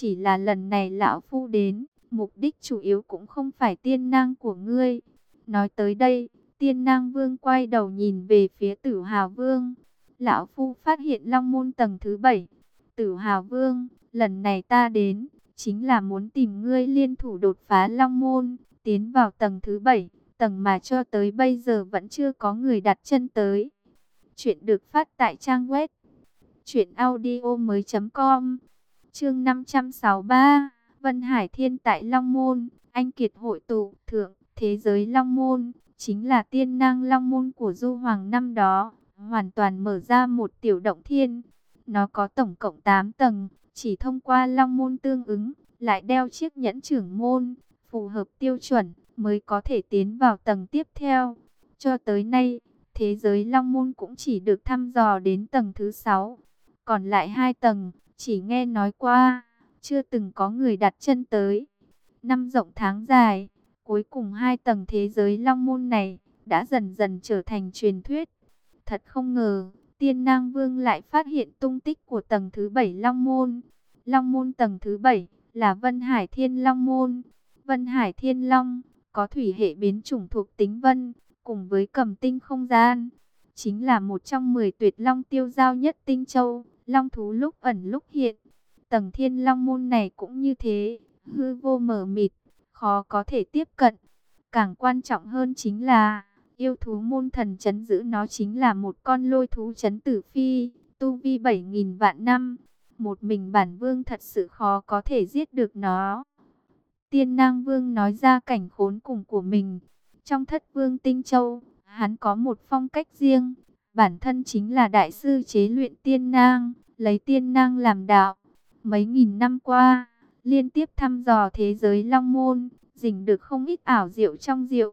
Chỉ là lần này lão phu đến, mục đích chủ yếu cũng không phải tiên nang của ngươi. Nói tới đây, tiên nang vương quay đầu nhìn về phía tử hào vương. Lão phu phát hiện long môn tầng thứ bảy. Tử hào vương, lần này ta đến, chính là muốn tìm ngươi liên thủ đột phá long môn, tiến vào tầng thứ bảy, tầng mà cho tới bây giờ vẫn chưa có người đặt chân tới. Chuyện được phát tại trang web Chuyện audio mới com Chương 563 Vân Hải Thiên tại Long Môn Anh Kiệt hội tụ thượng Thế giới Long Môn Chính là tiên năng Long Môn của Du Hoàng năm đó Hoàn toàn mở ra một tiểu động thiên. Nó có tổng cộng 8 tầng Chỉ thông qua Long Môn tương ứng Lại đeo chiếc nhẫn trưởng môn Phù hợp tiêu chuẩn Mới có thể tiến vào tầng tiếp theo. Cho tới nay Thế giới Long Môn cũng chỉ được thăm dò đến tầng thứ 6 còn lại hai tầng, chỉ nghe nói qua, chưa từng có người đặt chân tới. Năm rộng tháng dài, cuối cùng hai tầng thế giới long môn này đã dần dần trở thành truyền thuyết. Thật không ngờ, tiên nang vương lại phát hiện tung tích của tầng thứ bảy long môn. Long môn tầng thứ bảy là Vân Hải Thiên Long Môn. Vân Hải Thiên Long có thủy hệ biến chủng thuộc tính vân, cùng với cầm tinh không gian. Chính là một trong 10 tuyệt long tiêu giao nhất tinh châu, long thú lúc ẩn lúc hiện. Tầng thiên long môn này cũng như thế, hư vô mờ mịt, khó có thể tiếp cận. Càng quan trọng hơn chính là, yêu thú môn thần chấn giữ nó chính là một con lôi thú chấn tử phi, tu vi 7.000 vạn năm. Một mình bản vương thật sự khó có thể giết được nó. Tiên nang vương nói ra cảnh khốn cùng của mình. Trong thất vương tinh châu, hắn có một phong cách riêng, Bản thân chính là đại sư chế luyện tiên nang, lấy tiên nang làm đạo. Mấy nghìn năm qua, liên tiếp thăm dò thế giới long môn, dình được không ít ảo diệu trong diệu.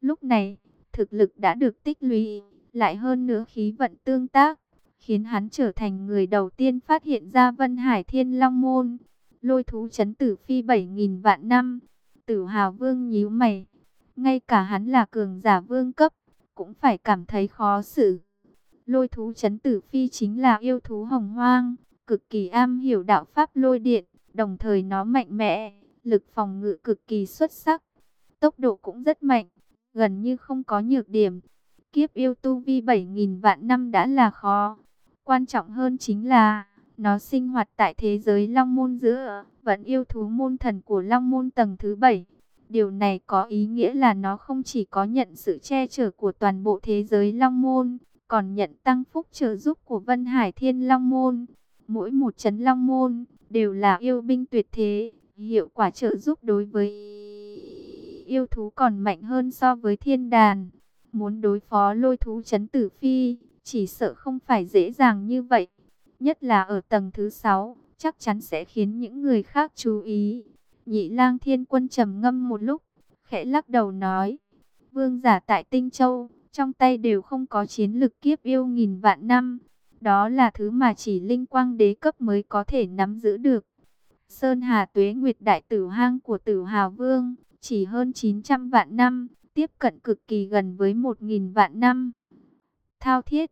Lúc này, thực lực đã được tích lũy, lại hơn nữa khí vận tương tác, khiến hắn trở thành người đầu tiên phát hiện ra Vân Hải Thiên Long Môn. Lôi thú chấn tử phi 7.000 vạn năm, tử hào vương nhíu mày. Ngay cả hắn là cường giả vương cấp, cũng phải cảm thấy khó xử. Lôi thú chấn tử phi chính là yêu thú hồng hoang, cực kỳ am hiểu đạo pháp lôi điện, đồng thời nó mạnh mẽ, lực phòng ngự cực kỳ xuất sắc, tốc độ cũng rất mạnh, gần như không có nhược điểm. Kiếp yêu tu vi 7.000 vạn năm đã là khó. Quan trọng hơn chính là, nó sinh hoạt tại thế giới Long Môn giữa, vẫn yêu thú môn thần của Long Môn tầng thứ 7. Điều này có ý nghĩa là nó không chỉ có nhận sự che chở của toàn bộ thế giới Long Môn, còn nhận tăng phúc trợ giúp của Vân Hải Thiên Long Môn. Mỗi một chấn Long Môn đều là yêu binh tuyệt thế, hiệu quả trợ giúp đối với yêu thú còn mạnh hơn so với thiên đàn. Muốn đối phó lôi thú chấn tử phi, chỉ sợ không phải dễ dàng như vậy. Nhất là ở tầng thứ 6, chắc chắn sẽ khiến những người khác chú ý. Nhị lang thiên quân trầm ngâm một lúc, khẽ lắc đầu nói, vương giả tại Tinh Châu, trong tay đều không có chiến lực kiếp yêu nghìn vạn năm. Đó là thứ mà chỉ linh quang đế cấp mới có thể nắm giữ được. Sơn Hà Tuế Nguyệt Đại Tử Hang của Tử Hào Vương, chỉ hơn 900 vạn năm, tiếp cận cực kỳ gần với 1.000 vạn năm. Thao thiết,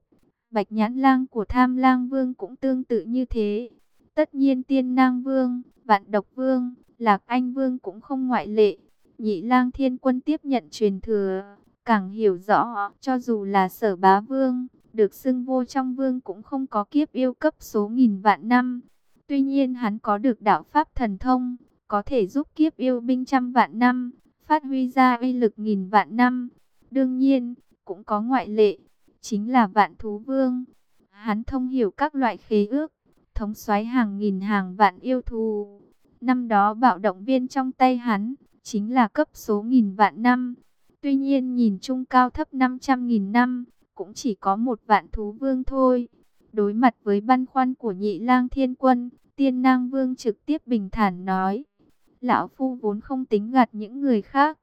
Bạch Nhãn Lang của Tham Lang Vương cũng tương tự như thế. Tất nhiên Tiên Nang Vương, Vạn Độc Vương, Lạc Anh Vương cũng không ngoại lệ. Nhị Lang Thiên Quân tiếp nhận truyền thừa, Càng hiểu rõ, cho dù là sở bá vương, được xưng vô trong vương cũng không có kiếp yêu cấp số nghìn vạn năm. Tuy nhiên hắn có được đạo pháp thần thông, có thể giúp kiếp yêu binh trăm vạn năm, phát huy ra uy lực nghìn vạn năm. Đương nhiên, cũng có ngoại lệ, chính là vạn thú vương. Hắn thông hiểu các loại khế ước, thống soái hàng nghìn hàng vạn yêu thù. Năm đó bạo động viên trong tay hắn, chính là cấp số nghìn vạn năm. Tuy nhiên nhìn chung cao thấp 500.000 năm, cũng chỉ có một vạn thú vương thôi. Đối mặt với băn khoăn của nhị lang thiên quân, tiên nang vương trực tiếp bình thản nói. Lão Phu vốn không tính gạt những người khác.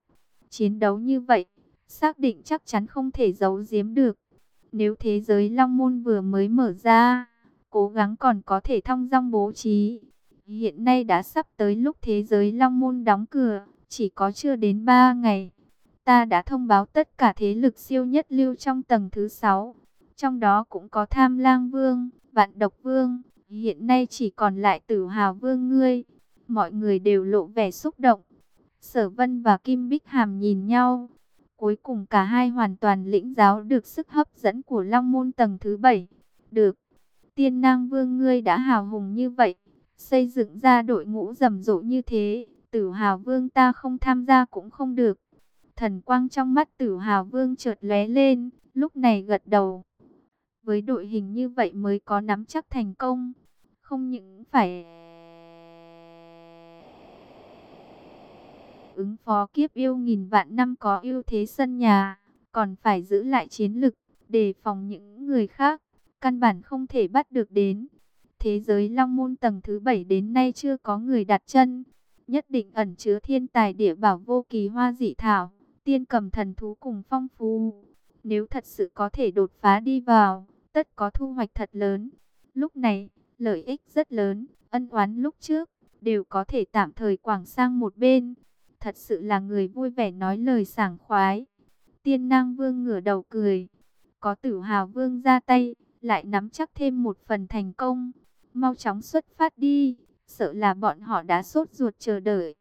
Chiến đấu như vậy, xác định chắc chắn không thể giấu giếm được. Nếu thế giới Long Môn vừa mới mở ra, cố gắng còn có thể thông dong bố trí. Hiện nay đã sắp tới lúc thế giới Long Môn đóng cửa, chỉ có chưa đến 3 ngày ta đã thông báo tất cả thế lực siêu nhất lưu trong tầng thứ 6. Trong đó cũng có Tham Lang Vương, Vạn Độc Vương, hiện nay chỉ còn lại Tử Hào Vương ngươi. mọi người đều lộ vẻ xúc động. Sở Vân và Kim Bích Hàm nhìn nhau. Cuối cùng cả hai hoàn toàn lĩnh giáo được sức hấp dẫn của Long Môn tầng thứ bảy. Được, tiên nang vương ngươi đã hào hùng như vậy, xây dựng ra đội ngũ rầm rộ như thế, tử hào vương ta không tham gia cũng không được. Thần quang trong mắt tử hào vương chợt lóe lên, lúc này gật đầu. Với đội hình như vậy mới có nắm chắc thành công, không những phải ứng phó kiếp yêu nghìn vạn năm có ưu thế sân nhà, còn phải giữ lại chiến lực, đề phòng những người khác, căn bản không thể bắt được đến. Thế giới Long Môn tầng thứ 7 đến nay chưa có người đặt chân, nhất định ẩn chứa thiên tài địa bảo vô kỳ hoa dị thảo, tiên cầm thần thú cùng phong phú. Nếu thật sự có thể đột phá đi vào, tất có thu hoạch thật lớn. Lúc này, lợi ích rất lớn, ân oán lúc trước, đều có thể tạm thời quảng sang một bên thật sự là người vui vẻ nói lời sảng khoái. Tiên năng vương ngửa đầu cười, có tử hào vương ra tay, lại nắm chắc thêm một phần thành công. Mau chóng xuất phát đi, sợ là bọn họ đã sốt ruột chờ đợi.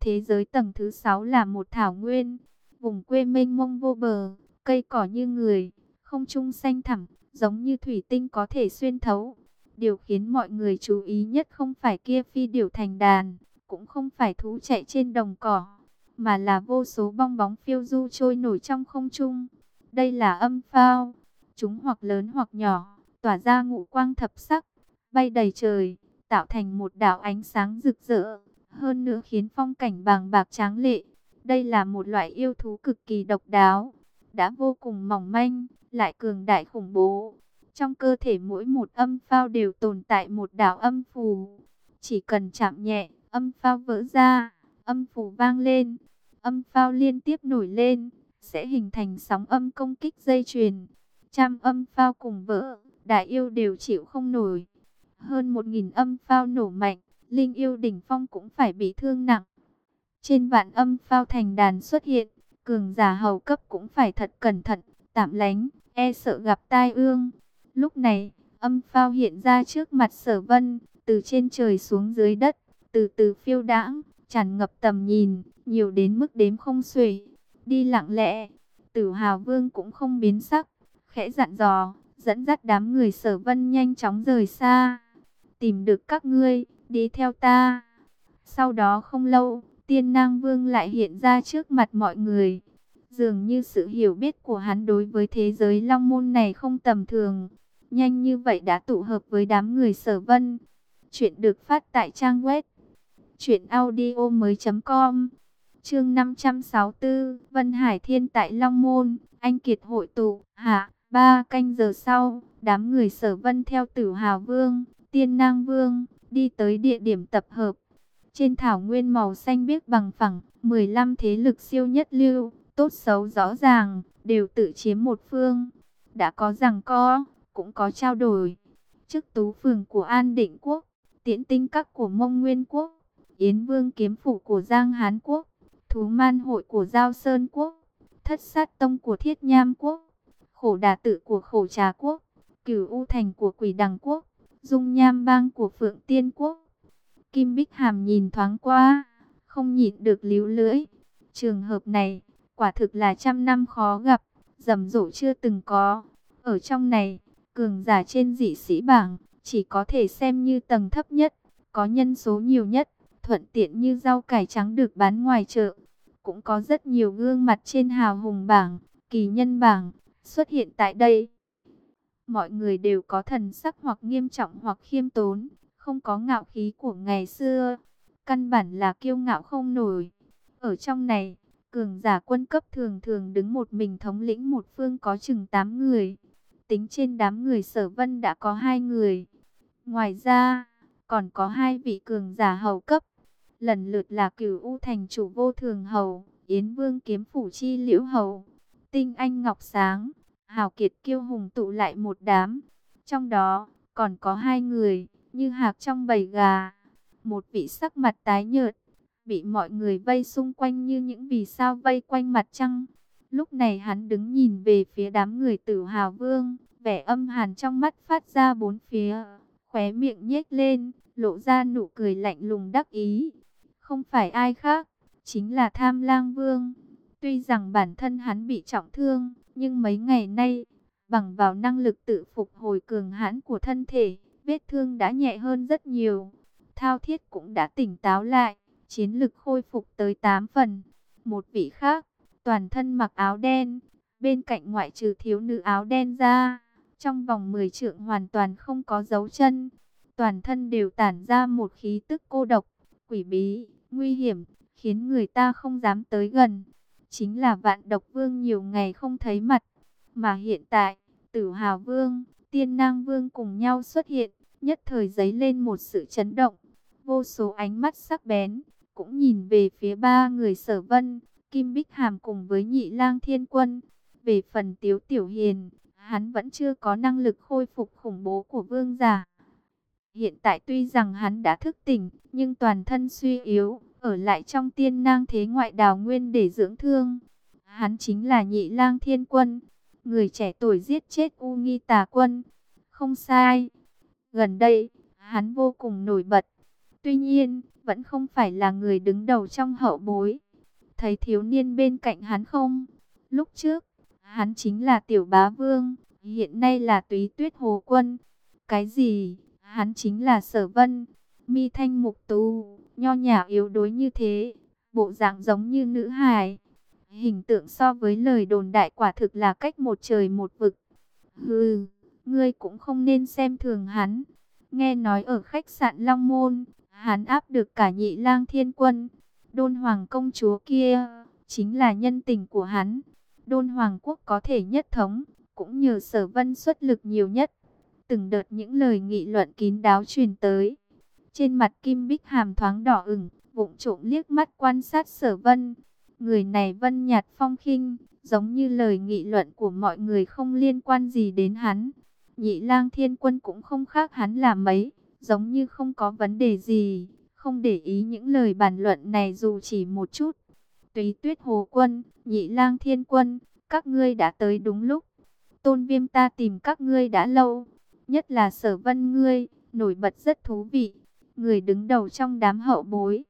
Thế giới tầng thứ 6 là một thảo nguyên, vùng quê mênh mông vô bờ, cây cỏ như người, không trung xanh thẳm, giống như thủy tinh có thể xuyên thấu. Điều khiến mọi người chú ý nhất không phải kia phi điểu thành đàn, cũng không phải thú chạy trên đồng cỏ, mà là vô số bong bóng phiêu du trôi nổi trong không trung. Đây là âm phao, chúng hoặc lớn hoặc nhỏ, tỏa ra ngũ quang thập sắc, bay đầy trời, tạo thành một đảo ánh sáng rực rỡ, hơn nữa khiến phong cảnh bàng bạc tráng lệ. Đây là một loại yêu thú cực kỳ độc đáo, đã vô cùng mỏng manh, lại cường đại khủng bố. Trong cơ thể mỗi một âm phao đều tồn tại một đảo âm phù. Chỉ cần chạm nhẹ, âm phao vỡ ra, âm phù vang lên, âm phao liên tiếp nổi lên, sẽ hình thành sóng âm công kích dây chuyền. Trăm âm phao cùng vỡ, đại yêu đều chịu không nổi. Hơn một nghìn âm phao nổ mạnh, linh yêu đỉnh phong cũng phải bị thương nặng. Trên vạn âm phao thành đàn xuất hiện, cường giả hầu cấp cũng phải thật cẩn thận, tạm lánh, e sợ gặp tai ương. Lúc này, âm phao hiện ra trước mặt sở vân, từ trên trời xuống dưới đất, từ từ phiêu đãng, tràn ngập tầm nhìn, nhiều đến mức đếm không xuể. Đi lặng lẽ, tử hào vương cũng không biến sắc, khẽ dặn dò, dẫn dắt đám người sở vân nhanh chóng rời xa. Tìm được các ngươi, đi theo ta. Sau đó không lâu, tiên nang vương lại hiện ra trước mặt mọi người. Dường như sự hiểu biết của hắn đối với thế giới long môn này không tầm thường. Nhanh như vậy đã tụ hợp với đám người sở vân. Chuyện được phát tại trang web Chuyện audio mới com Chương 564 Vân Hải Thiên tại Long Môn, Anh Kiệt hội tụ, Hạ, Ba canh giờ sau, Đám người sở vân theo tử Hào Vương, Tiên Nang Vương, Đi tới địa điểm tập hợp trên thảo nguyên màu xanh biếc bằng phẳng 15 thế lực siêu nhất lưu Tốt xấu rõ ràng Đều tự chiếm một phương Đã có rằng co Cũng có trao đổi Chức tú phường của An Định Quốc Tiễn tinh các của Mông Nguyên Quốc Yến Vương kiếm phủ của Giang Hán Quốc, Thú Man hội của Giao Sơn Quốc, Thất Sát Tông của Thiết Nham Quốc, Khổ Đà Tự của Khổ Trà Quốc, Cửu U Thành của Quỷ Đằng Quốc, Dung Nham Bang của Phượng Tiên Quốc. Kim Bích Hàm nhìn thoáng qua, không nhịn được líu lưỡi. Trường hợp này, quả thực là trăm năm khó gặp, rầm rộ chưa từng có. Ở trong này, cường giả trên dị sĩ bảng, chỉ có thể xem như tầng thấp nhất, có nhân số nhiều nhất thuận tiện như rau cải trắng được bán ngoài chợ. Cũng có rất nhiều gương mặt trên hào hùng bảng, kỳ nhân bảng, xuất hiện tại đây. Mọi người đều có thần sắc hoặc nghiêm trọng hoặc khiêm tốn, không có ngạo khí của ngày xưa. Căn bản là kiêu ngạo không nổi. Ở trong này, cường giả quân cấp thường thường đứng một mình thống lĩnh một phương có chừng 8 người. Tính trên đám người sở vân đã có hai người. Ngoài ra, còn có hai vị cường giả hầu cấp lần lượt là cửu U thành chủ vô thường hầu, Yến Vương kiếm phủ chi liễu hầu, Tinh Anh Ngọc Sáng, Hào Kiệt kiêu hùng tụ lại một đám. Trong đó, còn có hai người, như hạc trong bầy gà. Một vị sắc mặt tái nhợt, bị mọi người vây xung quanh như những vì sao vây quanh mặt trăng. Lúc này hắn đứng nhìn về phía đám người tử hào vương, vẻ âm hàn trong mắt phát ra bốn phía, khóe miệng nhếch lên, lộ ra nụ cười lạnh lùng đắc ý. Không phải ai khác, chính là Tham Lang Vương. Tuy rằng bản thân hắn bị trọng thương, nhưng mấy ngày nay, bằng vào năng lực tự phục hồi cường hãn của thân thể, vết thương đã nhẹ hơn rất nhiều. Thao thiết cũng đã tỉnh táo lại, chiến lực khôi phục tới 8 phần. Một vị khác, toàn thân mặc áo đen, bên cạnh ngoại trừ thiếu nữ áo đen ra, trong vòng 10 trượng hoàn toàn không có dấu chân. Toàn thân đều tản ra một khí tức cô độc, quỷ bí, nguy hiểm, khiến người ta không dám tới gần. Chính là vạn độc vương nhiều ngày không thấy mặt, mà hiện tại, tử hào vương, tiên nang vương cùng nhau xuất hiện, nhất thời giấy lên một sự chấn động. Vô số ánh mắt sắc bén, cũng nhìn về phía ba người sở vân, Kim Bích Hàm cùng với nhị lang thiên quân. Về phần tiếu tiểu hiền, hắn vẫn chưa có năng lực khôi phục khủng bố của vương giả. Hiện tại tuy rằng hắn đã thức tỉnh, nhưng toàn thân suy yếu, ở lại trong tiên nang thế ngoại đào nguyên để dưỡng thương. Hắn chính là nhị lang thiên quân, người trẻ tuổi giết chết U Nghi Tà Quân. Không sai. Gần đây, hắn vô cùng nổi bật. Tuy nhiên, vẫn không phải là người đứng đầu trong hậu bối. Thấy thiếu niên bên cạnh hắn không? Lúc trước, hắn chính là tiểu bá vương, hiện nay là túy tuyết hồ quân. Cái gì? Hắn chính là sở vân. Mi thanh mục tu, nho nhã yếu đuối như thế, bộ dạng giống như nữ hài. Hình tượng so với lời đồn đại quả thực là cách một trời một vực. Hừ, ngươi cũng không nên xem thường hắn. Nghe nói ở khách sạn Long Môn, hắn áp được cả nhị lang thiên quân. Đôn hoàng công chúa kia, chính là nhân tình của hắn. Đôn hoàng quốc có thể nhất thống, cũng nhờ sở vân xuất lực nhiều nhất. Từng đợt những lời nghị luận kín đáo truyền tới. Trên mặt Kim Bích Hàm thoáng đỏ ửng, vụng trộm liếc mắt quan sát sở vân. Người này vân nhạt phong khinh, giống như lời nghị luận của mọi người không liên quan gì đến hắn. Nhị lang thiên quân cũng không khác hắn là mấy, giống như không có vấn đề gì, không để ý những lời bàn luận này dù chỉ một chút. Túy tuyết hồ quân, nhị lang thiên quân, các ngươi đã tới đúng lúc. Tôn viêm ta tìm các ngươi đã lâu, nhất là sở vân ngươi, nổi bật rất thú vị. Người đứng đầu trong đám hậu bối.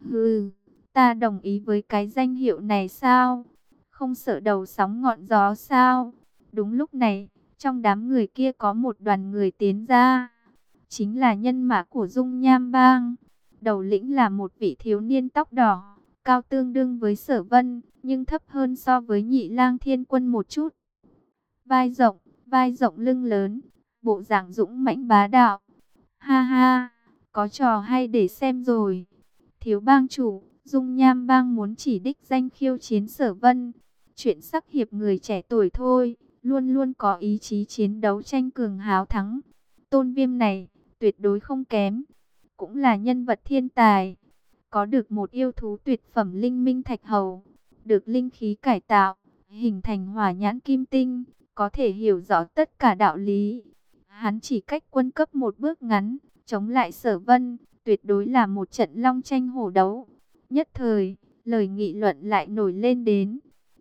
Hừ, ta đồng ý với cái danh hiệu này sao? Không sợ đầu sóng ngọn gió sao? Đúng lúc này, trong đám người kia có một đoàn người tiến ra. Chính là nhân mã của Dung Nham Bang. Đầu lĩnh là một vị thiếu niên tóc đỏ, cao tương đương với sở vân, nhưng thấp hơn so với nhị lang thiên quân một chút. Vai rộng, vai rộng lưng lớn, bộ dạng dũng mãnh bá đạo. Ha ha, có trò hay để xem rồi. Thiếu bang chủ, Dung Nham bang muốn chỉ đích danh khiêu chiến sở vân. Chuyện sắc hiệp người trẻ tuổi thôi, luôn luôn có ý chí chiến đấu tranh cường háo thắng. Tôn viêm này, tuyệt đối không kém. Cũng là nhân vật thiên tài. Có được một yêu thú tuyệt phẩm linh minh thạch hầu. Được linh khí cải tạo, hình thành hỏa nhãn kim tinh. Có thể hiểu rõ tất cả đạo lý. Hắn chỉ cách quân cấp một bước ngắn, chống lại sở vân. Tuyệt đối là một trận long tranh hổ đấu. Nhất thời, lời nghị luận lại nổi lên đến.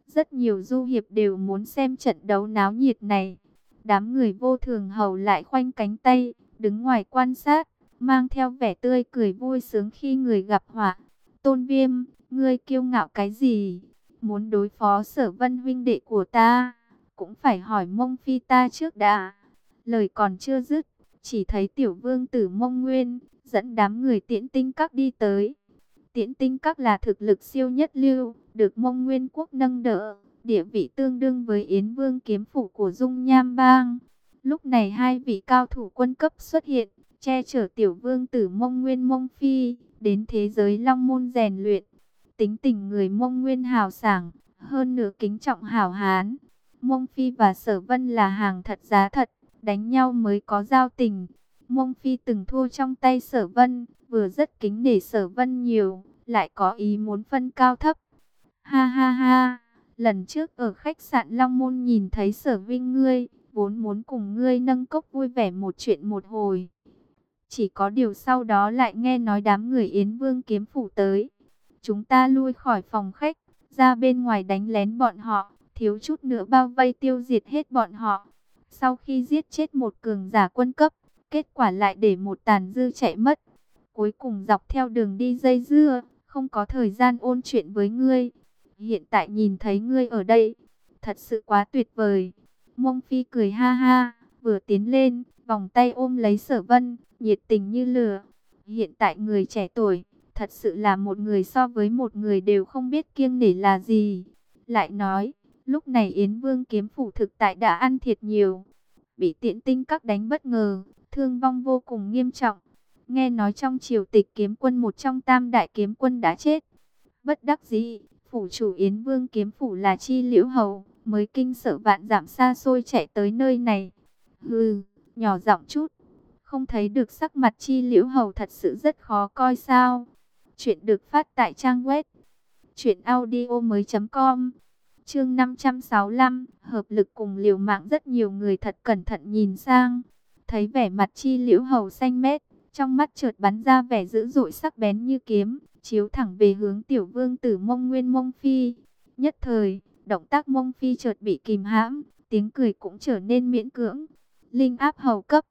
Rất nhiều du hiệp đều muốn xem trận đấu náo nhiệt này. Đám người vô thường hầu lại khoanh cánh tay, đứng ngoài quan sát, mang theo vẻ tươi cười vui sướng khi người gặp họa. Tôn viêm, ngươi kiêu ngạo cái gì? Muốn đối phó sở vân huynh đệ của ta, cũng phải hỏi mông phi ta trước đã. Lời còn chưa dứt, chỉ thấy tiểu vương tử mông nguyên, dẫn đám người tiễn tinh các đi tới. Tiễn tinh các là thực lực siêu nhất lưu, được mông nguyên quốc nâng đỡ, địa vị tương đương với Yến Vương kiếm phủ của Dung Nham Bang. Lúc này hai vị cao thủ quân cấp xuất hiện, che chở tiểu vương tử mông nguyên mông phi, đến thế giới long môn rèn luyện. Tính tình người mông nguyên hào sảng, hơn nửa kính trọng hảo hán. Mông phi và sở vân là hàng thật giá thật, đánh nhau mới có giao tình. Mông phi từng thua trong tay sở vân, vừa rất kính nể sở vân nhiều, lại có ý muốn phân cao thấp. Ha ha ha, lần trước ở khách sạn Long Môn nhìn thấy sở vinh ngươi, vốn muốn cùng ngươi nâng cốc vui vẻ một chuyện một hồi. Chỉ có điều sau đó lại nghe nói đám người Yến Vương kiếm phủ tới. Chúng ta lui khỏi phòng khách, ra bên ngoài đánh lén bọn họ, thiếu chút nữa bao vây tiêu diệt hết bọn họ. Sau khi giết chết một cường giả quân cấp, kết quả lại để một tàn dư chạy mất. Cuối cùng dọc theo đường đi dây dưa, không có thời gian ôn chuyện với ngươi. Hiện tại nhìn thấy ngươi ở đây, thật sự quá tuyệt vời. Mông Phi cười ha ha, vừa tiến lên, vòng tay ôm lấy sở vân, nhiệt tình như lửa. Hiện tại người trẻ tuổi, thật sự là một người so với một người đều không biết kiêng nể là gì. Lại nói, lúc này Yến Vương kiếm phủ thực tại đã ăn thiệt nhiều. Bị tiện tinh các đánh bất ngờ, thương vong vô cùng nghiêm trọng. Nghe nói trong triều tịch kiếm quân một trong tam đại kiếm quân đã chết. Bất đắc dĩ, phủ chủ Yến Vương kiếm phủ là chi liễu hầu, mới kinh sợ vạn giảm xa xôi chạy tới nơi này. Hừ, nhỏ giọng chút, không thấy được sắc mặt chi liễu hầu thật sự rất khó coi sao. Chuyện được phát tại trang web truyệnaudiomoi.com. Chương 565, hợp lực cùng liều mạng rất nhiều người thật cẩn thận nhìn sang, thấy vẻ mặt chi liễu hầu xanh mét, trong mắt chợt bắn ra vẻ dữ dội sắc bén như kiếm, chiếu thẳng về hướng tiểu vương tử mông nguyên mông phi. Nhất thời, động tác mông phi chợt bị kìm hãm, tiếng cười cũng trở nên miễn cưỡng. Linh áp hầu cấp,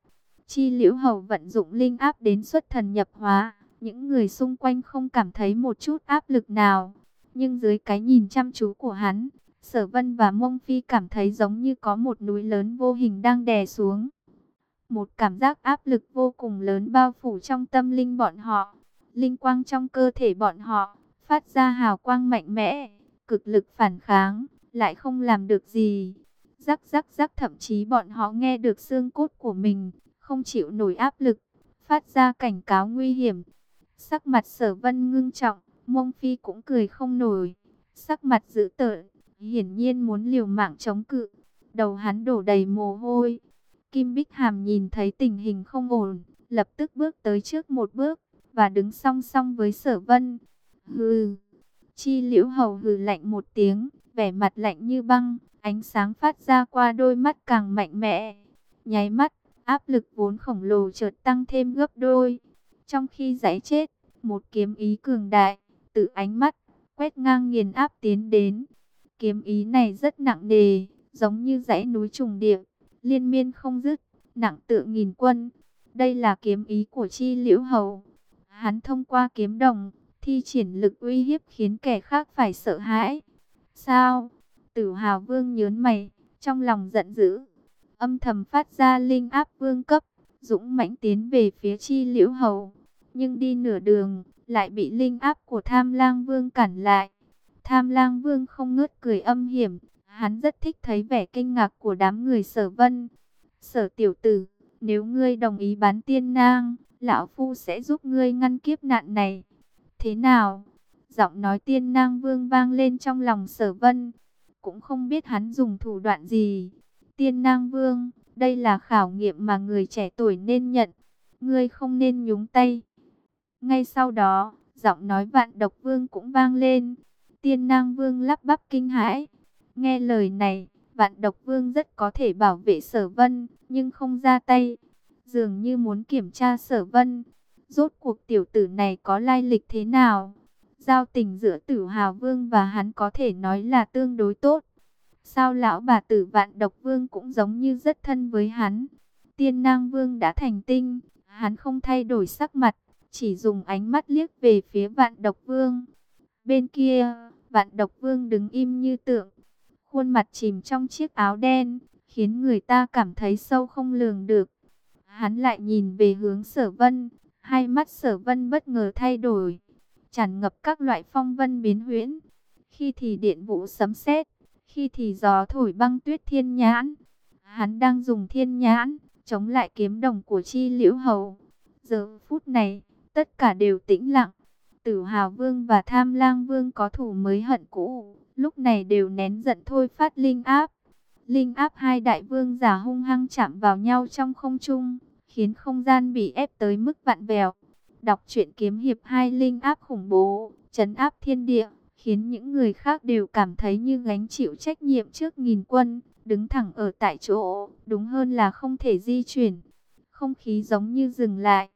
chi liễu hầu vận dụng linh áp đến xuất thần nhập hóa. Những người xung quanh không cảm thấy một chút áp lực nào. Nhưng dưới cái nhìn chăm chú của hắn, Sở Vân và Mông Phi cảm thấy giống như có một núi lớn vô hình đang đè xuống. Một cảm giác áp lực vô cùng lớn bao phủ trong tâm linh bọn họ. Linh quang trong cơ thể bọn họ phát ra hào quang mạnh mẽ, cực lực phản kháng, lại không làm được gì. Rắc rắc rắc thậm chí bọn họ nghe được xương cốt của mình, không chịu nổi áp lực, phát ra cảnh cáo nguy hiểm. Sắc mặt sở vân ngưng trọng, mông phi cũng cười không nổi. Sắc mặt dữ tợn, hiển nhiên muốn liều mạng chống cự. Đầu hắn đổ đầy mồ hôi. Kim Bích Hàm nhìn thấy tình hình không ổn, lập tức bước tới trước một bước, và đứng song song với sở vân. Hừ, chi liễu hầu hừ lạnh một tiếng, vẻ mặt lạnh như băng, ánh sáng phát ra qua đôi mắt càng mạnh mẽ. Nháy mắt, áp lực vốn khổng lồ chợt tăng thêm gấp đôi. Trong khi giải chết, một kiếm ý cường đại, tự ánh mắt, quét ngang nghiền áp tiến đến. Kiếm ý này rất nặng nề, giống như dãy núi trùng điệp, liên miên không dứt, nặng tự nghìn quân. Đây là kiếm ý của chi liễu hầu. Hắn thông qua kiếm đồng, thi triển lực uy hiếp khiến kẻ khác phải sợ hãi. Sao? Tử hào vương nhớn mày, trong lòng giận dữ. Âm thầm phát ra linh áp vương cấp, dũng mãnh tiến về phía chi liễu hầu. Nhưng đi nửa đường, lại bị linh áp của tham lang vương cản lại. Tham lang vương không ngớt cười âm hiểm, hắn rất thích thấy vẻ kinh ngạc của đám người sở vân. Sở tiểu tử, nếu ngươi đồng ý bán tiên nang, lão phu sẽ giúp ngươi ngăn kiếp nạn này. Thế nào? Giọng nói tiên nang vương vang lên trong lòng sở vân. Cũng không biết hắn dùng thủ đoạn gì. Tiên nang vương, đây là khảo nghiệm mà người trẻ tuổi nên nhận. Ngươi không nên nhúng tay. Ngay sau đó, giọng nói vạn độc vương cũng vang lên. Tiên nang vương lắp bắp kinh hãi. Nghe lời này, vạn độc vương rất có thể bảo vệ sở vân, nhưng không ra tay. Dường như muốn kiểm tra sở vân. Rốt cuộc tiểu tử này có lai lịch thế nào? Giao tình giữa tử hào vương và hắn có thể nói là tương đối tốt. Sao lão bà tử vạn độc vương cũng giống như rất thân với hắn? Tiên nang vương đã thành tinh, hắn không thay đổi sắc mặt, chỉ dùng ánh mắt liếc về phía vạn độc vương. Bên kia, vạn độc vương đứng im như tượng, khuôn mặt chìm trong chiếc áo đen, khiến người ta cảm thấy sâu không lường được. Hắn lại nhìn về hướng sở vân, hai mắt sở vân bất ngờ thay đổi, tràn ngập các loại phong vân biến huyễn. Khi thì điện vụ sấm sét, khi thì gió thổi băng tuyết thiên nhãn. Hắn đang dùng thiên nhãn, chống lại kiếm đồng của chi liễu hầu. Giờ phút này, tất cả đều tĩnh lặng. Tử Hào Vương và Tham Lang Vương có thủ mới hận cũ, lúc này đều nén giận thôi phát linh áp. Linh áp hai đại vương giả hung hăng chạm vào nhau trong không trung, khiến không gian bị ép tới mức vạn vẹo. Đọc truyện kiếm hiệp hai linh áp khủng bố, chấn áp thiên địa, khiến những người khác đều cảm thấy như gánh chịu trách nhiệm trước nghìn quân, đứng thẳng ở tại chỗ, đúng hơn là không thể di chuyển. Không khí giống như dừng lại,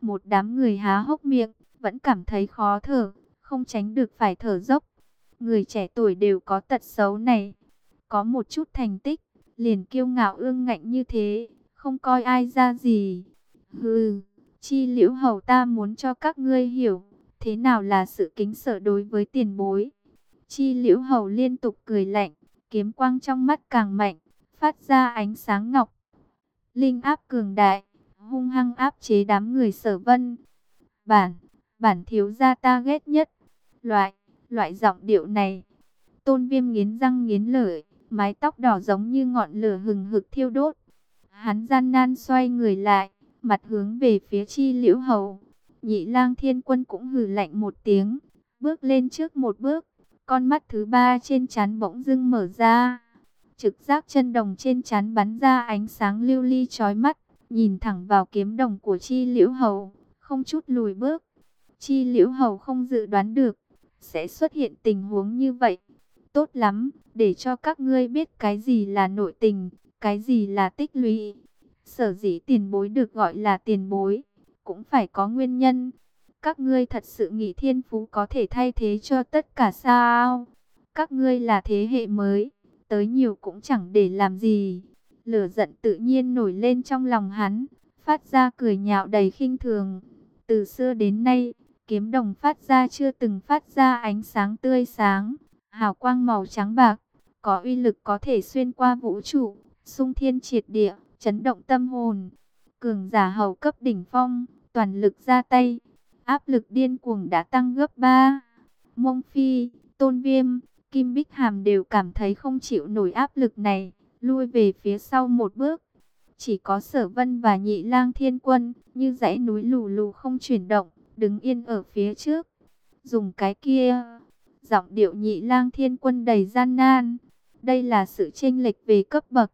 một đám người há hốc miệng, vẫn cảm thấy khó thở, không tránh được phải thở dốc. Người trẻ tuổi đều có tật xấu này, có một chút thành tích, liền kiêu ngạo ương ngạnh như thế, không coi ai ra gì. Hừ, chi liễu hầu ta muốn cho các ngươi hiểu, thế nào là sự kính sợ đối với tiền bối. Chi liễu hầu liên tục cười lạnh, kiếm quang trong mắt càng mạnh, phát ra ánh sáng ngọc. Linh áp cường đại, hung hăng áp chế đám người sở vân. Bản, bản thiếu gia ta ghét nhất. Loại, loại giọng điệu này. Tôn viêm nghiến răng nghiến lợi, mái tóc đỏ giống như ngọn lửa hừng hực thiêu đốt. Hắn gian nan xoay người lại, mặt hướng về phía chi liễu hầu. Nhị lang thiên quân cũng hừ lạnh một tiếng, bước lên trước một bước, con mắt thứ ba trên chán bỗng dưng mở ra. Trực giác chân đồng trên chán bắn ra ánh sáng lưu ly chói mắt, nhìn thẳng vào kiếm đồng của chi liễu hầu, không chút lùi bước. Chi liễu hầu không dự đoán được, sẽ xuất hiện tình huống như vậy. Tốt lắm, để cho các ngươi biết cái gì là nội tình, cái gì là tích lũy. Sở dĩ tiền bối được gọi là tiền bối, cũng phải có nguyên nhân. Các ngươi thật sự nghĩ thiên phú có thể thay thế cho tất cả sao? Các ngươi là thế hệ mới, tới nhiều cũng chẳng để làm gì. Lửa giận tự nhiên nổi lên trong lòng hắn, phát ra cười nhạo đầy khinh thường. Từ xưa đến nay, kiếm đồng phát ra chưa từng phát ra ánh sáng tươi sáng, hào quang màu trắng bạc, có uy lực có thể xuyên qua vũ trụ, sung thiên triệt địa, chấn động tâm hồn. Cường giả hầu cấp đỉnh phong, toàn lực ra tay, áp lực điên cuồng đã tăng gấp 3. Mông Phi, Tôn Viêm, Kim Bích Hàm đều cảm thấy không chịu nổi áp lực này, lui về phía sau một bước. Chỉ có Sở Vân và Nhị Lang Thiên Quân, như dãy núi lù lù không chuyển động, đứng yên ở phía trước. Dùng cái kia, giọng điệu Nhị Lang Thiên Quân đầy gian nan. Đây là sự chênh lệch về cấp bậc.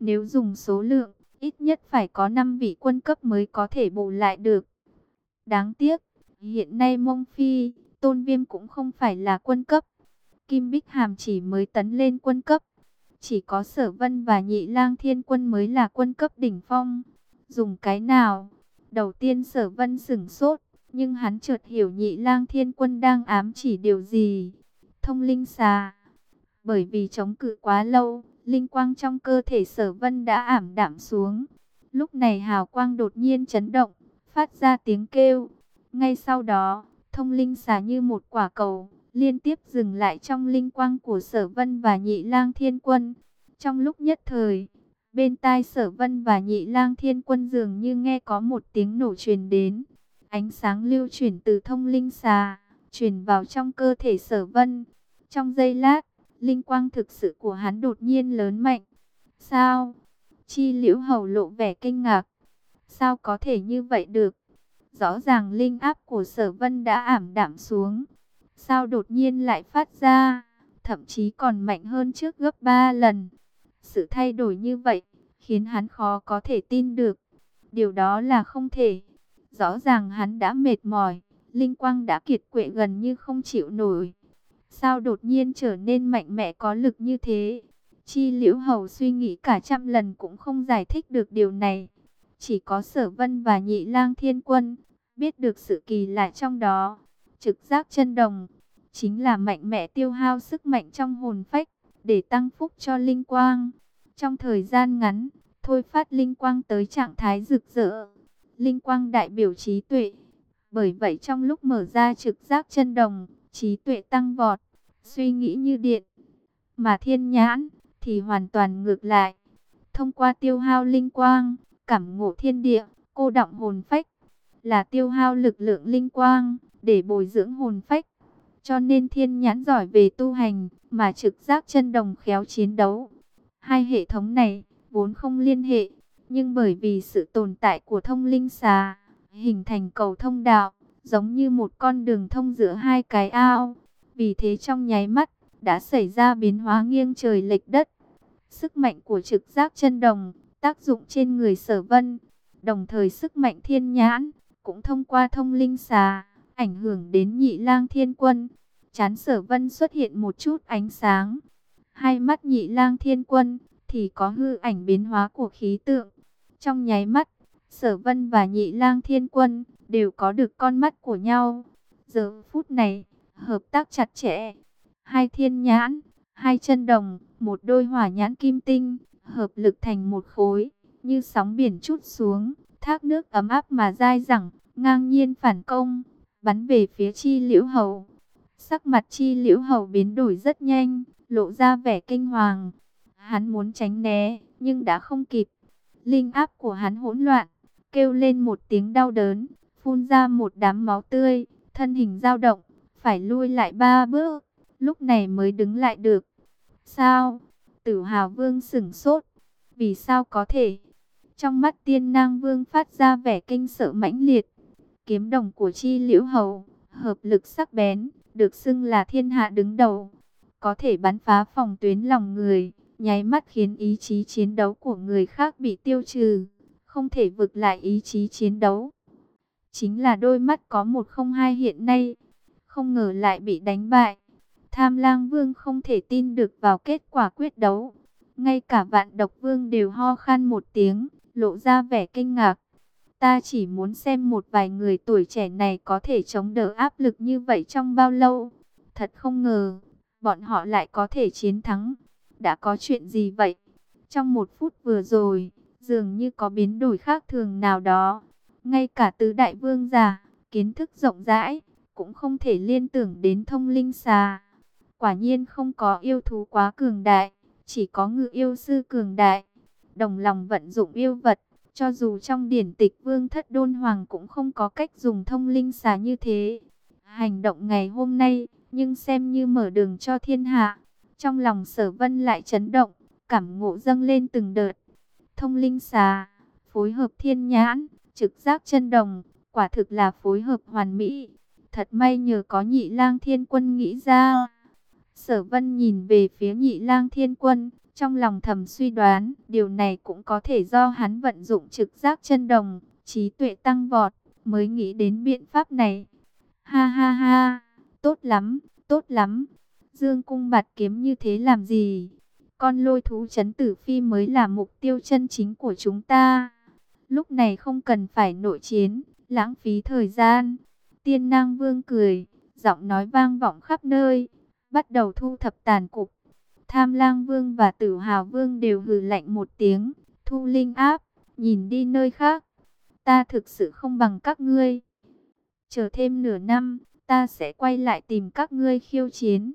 Nếu dùng số lượng, ít nhất phải có 5 vị quân cấp mới có thể bù lại được. Đáng tiếc, hiện nay Mông Phi, Tôn Viêm cũng không phải là quân cấp. Kim Bích Hàm chỉ mới tấn lên quân cấp. Chỉ có Sở Vân và Nhị Lang Thiên Quân mới là quân cấp đỉnh phong. Dùng cái nào? Đầu tiên Sở Vân sửng sốt, nhưng hắn chợt hiểu Nhị Lang Thiên Quân đang ám chỉ điều gì. Thông linh xà. Bởi vì chống cự quá lâu, linh quang trong cơ thể Sở Vân đã ảm đạm xuống. Lúc này hào quang đột nhiên chấn động, phát ra tiếng kêu. Ngay sau đó, thông linh xà như một quả cầu, liên tiếp dừng lại trong linh quang của sở vân và nhị lang thiên quân. Trong lúc nhất thời, bên tai sở vân và nhị lang thiên quân dường như nghe có một tiếng nổ truyền đến. Ánh sáng lưu chuyển từ thông linh xà, truyền vào trong cơ thể sở vân. Trong giây lát, linh quang thực sự của hắn đột nhiên lớn mạnh. Sao? Chi liễu hầu lộ vẻ kinh ngạc. Sao có thể như vậy được? Rõ ràng linh áp của sở vân đã ảm đạm xuống. Sao đột nhiên lại phát ra? Thậm chí còn mạnh hơn trước gấp 3 lần. Sự thay đổi như vậy, khiến hắn khó có thể tin được. Điều đó là không thể. Rõ ràng hắn đã mệt mỏi, linh quang đã kiệt quệ gần như không chịu nổi. Sao đột nhiên trở nên mạnh mẽ có lực như thế? Chi liễu hầu suy nghĩ cả trăm lần cũng không giải thích được điều này. Chỉ có sở vân và nhị lang thiên quân, biết được sự kỳ lạ trong đó. Trực giác chân đồng, chính là mạnh mẽ tiêu hao sức mạnh trong hồn phách, để tăng phúc cho linh quang. Trong thời gian ngắn, thôi phát linh quang tới trạng thái rực rỡ. Linh quang đại biểu trí tuệ. Bởi vậy trong lúc mở ra trực giác chân đồng, trí tuệ tăng vọt, suy nghĩ như điện. Mà thiên nhãn, thì hoàn toàn ngược lại. Thông qua tiêu hao linh quang, cảm ngộ thiên địa, cô động hồn phách, là tiêu hao lực lượng linh quang, để bồi dưỡng hồn phách. Cho nên thiên nhãn giỏi về tu hành, mà trực giác chân đồng khéo chiến đấu. Hai hệ thống này, vốn không liên hệ, nhưng bởi vì sự tồn tại của thông linh xà, hình thành cầu thông đạo, giống như một con đường thông giữa hai cái ao. Vì thế trong nháy mắt, đã xảy ra biến hóa nghiêng trời lệch đất. Sức mạnh của trực giác chân đồng, tác dụng trên người sở vân, đồng thời sức mạnh thiên nhãn, cũng thông qua thông linh xà, ảnh hưởng đến nhị lang thiên quân. Chán sở vân xuất hiện một chút ánh sáng. Hai mắt nhị lang thiên quân, thì có hư ảnh biến hóa của khí tượng. Trong nháy mắt, sở vân và nhị lang thiên quân, đều có được con mắt của nhau. Giờ phút này, hợp tác chặt chẽ. Hai thiên nhãn, hai chân đồng, một đôi hỏa nhãn kim tinh, hợp lực thành một khối, như sóng biển chút xuống, thác nước ấm áp mà dai dẳng, ngang nhiên phản công, bắn về phía chi liễu hầu. Sắc mặt chi liễu hầu biến đổi rất nhanh, lộ ra vẻ kinh hoàng. Hắn muốn tránh né, nhưng đã không kịp. Linh áp của hắn hỗn loạn, kêu lên một tiếng đau đớn, phun ra một đám máu tươi, thân hình dao động, phải lui lại ba bước, lúc này mới đứng lại được. Sao? Tử Hào Vương sửng sốt. Vì sao có thể? Trong mắt tiên nang vương phát ra vẻ kinh sợ mãnh liệt. Kiếm đồng của chi liễu hầu, hợp lực sắc bén, được xưng là thiên hạ đứng đầu. Có thể bắn phá phòng tuyến lòng người, nháy mắt khiến ý chí chiến đấu của người khác bị tiêu trừ. Không thể vực lại ý chí chiến đấu. Chính là đôi mắt có một không hai hiện nay. Không ngờ lại bị đánh bại. Tham lang vương không thể tin được vào kết quả quyết đấu. Ngay cả vạn độc vương đều ho khan một tiếng, lộ ra vẻ kinh ngạc. Ta chỉ muốn xem một vài người tuổi trẻ này có thể chống đỡ áp lực như vậy trong bao lâu. Thật không ngờ, bọn họ lại có thể chiến thắng. Đã có chuyện gì vậy? Trong một phút vừa rồi, dường như có biến đổi khác thường nào đó. Ngay cả tứ đại vương già, kiến thức rộng rãi, cũng không thể liên tưởng đến thông linh xà. Quả nhiên không có yêu thú quá cường đại, chỉ có ngự yêu sư cường đại. Đồng lòng vận dụng yêu vật, cho dù trong điển tịch vương thất đôn hoàng cũng không có cách dùng thông linh xà như thế. Hành động ngày hôm nay, nhưng xem như mở đường cho thiên hạ. Trong lòng sở vân lại chấn động, cảm ngộ dâng lên từng đợt. Thông linh xà, phối hợp thiên nhãn, trực giác chân đồng, quả thực là phối hợp hoàn mỹ. Thật may nhờ có nhị lang thiên quân nghĩ ra. Sở vân nhìn về phía nhị lang thiên quân, trong lòng thầm suy đoán, điều này cũng có thể do hắn vận dụng trực giác chân đồng, trí tuệ tăng vọt, mới nghĩ đến biện pháp này. Ha ha ha, tốt lắm, tốt lắm. Dương cung bạt kiếm như thế làm gì? Con lôi thú chấn tử phi mới là mục tiêu chân chính của chúng ta. Lúc này không cần phải nội chiến, lãng phí thời gian. Tiên Nang vương cười, giọng nói vang vọng khắp nơi, bắt đầu thu thập tàn cục. Tham lang vương và tử hào vương đều hừ lạnh một tiếng, thu linh áp, nhìn đi nơi khác. Ta thực sự không bằng các ngươi. Chờ thêm nửa năm, ta sẽ quay lại tìm các ngươi khiêu chiến.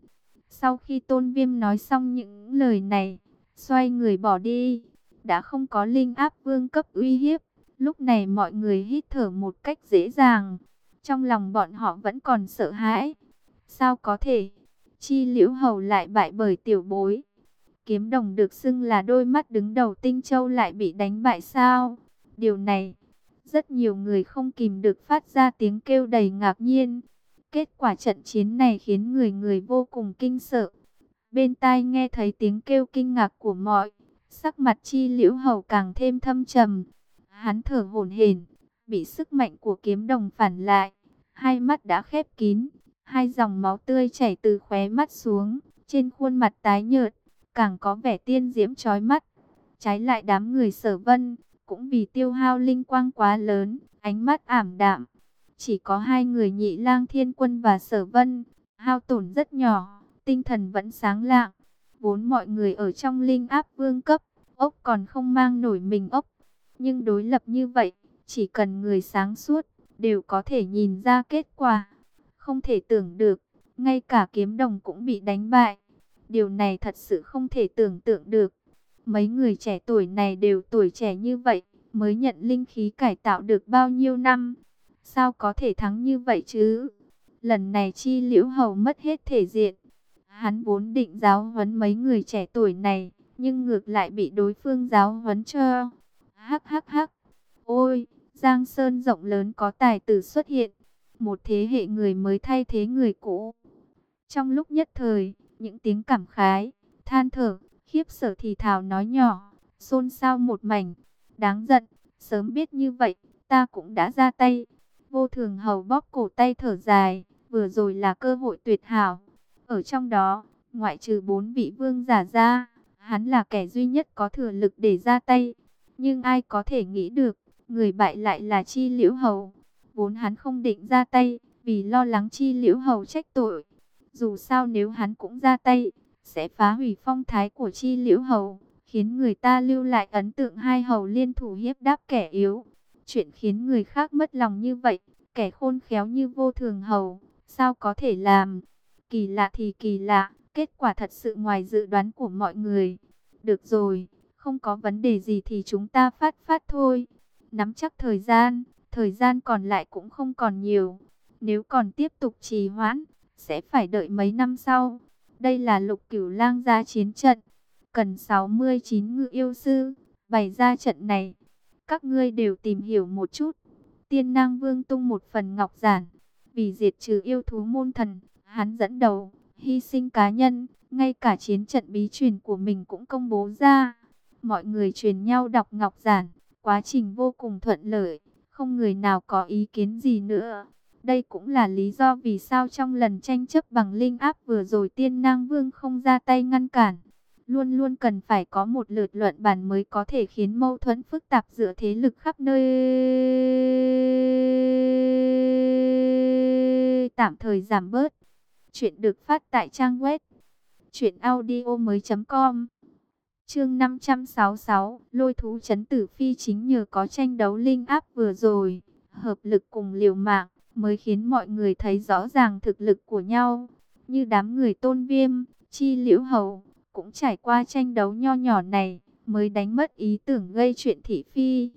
Sau khi tôn viêm nói xong những lời này, xoay người bỏ đi. Đã không có linh áp vương cấp uy hiếp. Lúc này mọi người hít thở một cách dễ dàng. Trong lòng bọn họ vẫn còn sợ hãi. Sao có thể? Chi liễu hầu lại bại bởi tiểu bối. Kiếm đồng được xưng là đôi mắt đứng đầu tinh châu lại bị đánh bại sao? Điều này, rất nhiều người không kìm được phát ra tiếng kêu đầy ngạc nhiên. Kết quả trận chiến này khiến người người vô cùng kinh sợ. Bên tai nghe thấy tiếng kêu kinh ngạc của mọi, sắc mặt chi liễu hầu càng thêm thâm trầm. Hắn thở hổn hển, bị sức mạnh của kiếm đồng phản lại, hai mắt đã khép kín, hai dòng máu tươi chảy từ khóe mắt xuống, trên khuôn mặt tái nhợt, càng có vẻ tiên diễm chói mắt. Trái lại đám người sở vân, cũng vì tiêu hao linh quang quá lớn, ánh mắt ảm đạm. Chỉ có hai người nhị lang thiên quân và sở vân, hao tổn rất nhỏ, tinh thần vẫn sáng lạng. Vốn mọi người ở trong linh áp vương cấp, ốc còn không mang nổi mình ốc. Nhưng đối lập như vậy, chỉ cần người sáng suốt, đều có thể nhìn ra kết quả. Không thể tưởng được, ngay cả kiếm đồng cũng bị đánh bại. Điều này thật sự không thể tưởng tượng được. Mấy người trẻ tuổi này đều tuổi trẻ như vậy, mới nhận linh khí cải tạo được bao nhiêu năm. Sao có thể thắng như vậy chứ? Lần này chi liễu hầu mất hết thể diện. Hắn vốn định giáo huấn mấy người trẻ tuổi này, nhưng ngược lại bị đối phương giáo huấn cho. Hắc hắc hắc. Ôi, Giang Sơn rộng lớn có tài tử xuất hiện. Một thế hệ người mới thay thế người cũ. Trong lúc nhất thời, những tiếng cảm khái, than thở, khiếp sợ thì thào nói nhỏ, xôn xao một mảnh. Đáng giận, sớm biết như vậy, ta cũng đã ra tay. Vô thường hầu bóp cổ tay thở dài, vừa rồi là cơ hội tuyệt hảo. Ở trong đó, ngoại trừ bốn vị vương giả ra, hắn là kẻ duy nhất có thừa lực để ra tay. Nhưng ai có thể nghĩ được, người bại lại là chi liễu hầu. Vốn hắn không định ra tay, vì lo lắng chi liễu hầu trách tội. Dù sao nếu hắn cũng ra tay, sẽ phá hủy phong thái của chi liễu hầu, khiến người ta lưu lại ấn tượng hai hầu liên thủ hiếp đáp kẻ yếu. Chuyện khiến người khác mất lòng như vậy, kẻ khôn khéo như vô thường hầu, sao có thể làm? Kỳ lạ thì kỳ lạ, kết quả thật sự ngoài dự đoán của mọi người. Được rồi, không có vấn đề gì thì chúng ta phát phát thôi. Nắm chắc thời gian, thời gian còn lại cũng không còn nhiều. Nếu còn tiếp tục trì hoãn, sẽ phải đợi mấy năm sau. Đây là lục cửu lang gia chiến trận. Cần 69 ngự yêu sư, bày ra trận này. Các ngươi đều tìm hiểu một chút. Tiên Nang Vương tung một phần ngọc giản. Vì diệt trừ yêu thú môn thần, hắn dẫn đầu, hy sinh cá nhân, ngay cả chiến trận bí truyền của mình cũng công bố ra. Mọi người truyền nhau đọc ngọc giản, quá trình vô cùng thuận lợi, không người nào có ý kiến gì nữa. Đây cũng là lý do vì sao trong lần tranh chấp bằng linh áp vừa rồi tiên nang vương không ra tay ngăn cản. Luôn luôn cần phải có một lượt luận bàn mới có thể khiến mâu thuẫn phức tạp giữa thế lực khắp nơi tạm thời giảm bớt. Chuyện được phát tại trang web truyệnaudiomoi.com. Chương 566, Lôi thú chấn tử phi chính nhờ có tranh đấu linh áp vừa rồi, hợp lực cùng liều mạng mới khiến mọi người thấy rõ ràng thực lực của nhau. Như đám người tôn viêm, chi liễu hầu, cũng trải qua tranh đấu nho nhỏ này, mới đánh mất ý tưởng gây chuyện thị phi.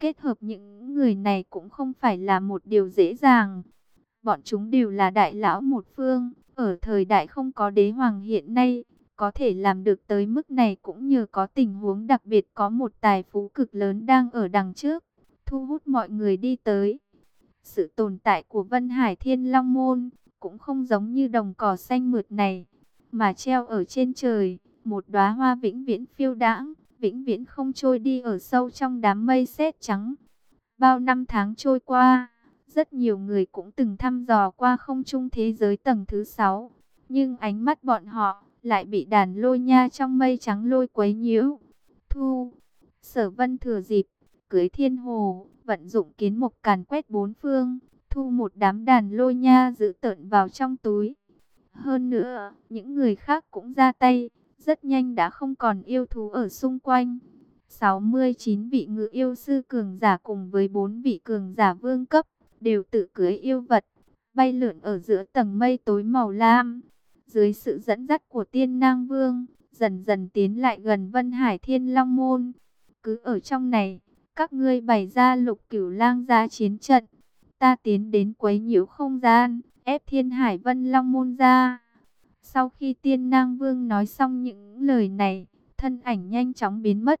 Kết hợp những người này cũng không phải là một điều dễ dàng. Bọn chúng đều là đại lão một phương, ở thời đại không có đế hoàng hiện nay, có thể làm được tới mức này cũng nhờ có tình huống đặc biệt có một tài phú cực lớn đang ở đằng trước, thu hút mọi người đi tới. Sự tồn tại của Vân Hải Thiên Long Môn cũng không giống như đồng cỏ xanh mượt này, mà treo ở trên trời, một đóa hoa vĩnh viễn phiêu đãng, vĩnh viễn không trôi đi ở sâu trong đám mây sét trắng. Bao năm tháng trôi qua, rất nhiều người cũng từng thăm dò qua không trung thế giới tầng thứ 6, nhưng ánh mắt bọn họ lại bị đàn lôi nha trong mây trắng lôi quấy nhiễu. Thu, sở vân thừa dịp, cưới thiên hồ, vận dụng kiến mục càn quét bốn phương, thu một đám đàn lôi nha giữ tợn vào trong túi. Hơn nữa, những người khác cũng ra tay, rất nhanh đã không còn yêu thú ở xung quanh. 69 vị ngự yêu sư cường giả cùng với 4 vị cường giả vương cấp, đều tự cưới yêu vật, bay lượn ở giữa tầng mây tối màu lam. Dưới sự dẫn dắt của tiên nang vương, dần dần tiến lại gần Vân Hải Thiên Long Môn. Cứ ở trong này, các ngươi bày ra lục cửu lang ra chiến trận. Ta tiến đến quấy nhiễu không gian, ép thiên hải vân long môn ra. Sau khi tiên nang vương nói xong những lời này, thân ảnh nhanh chóng biến mất.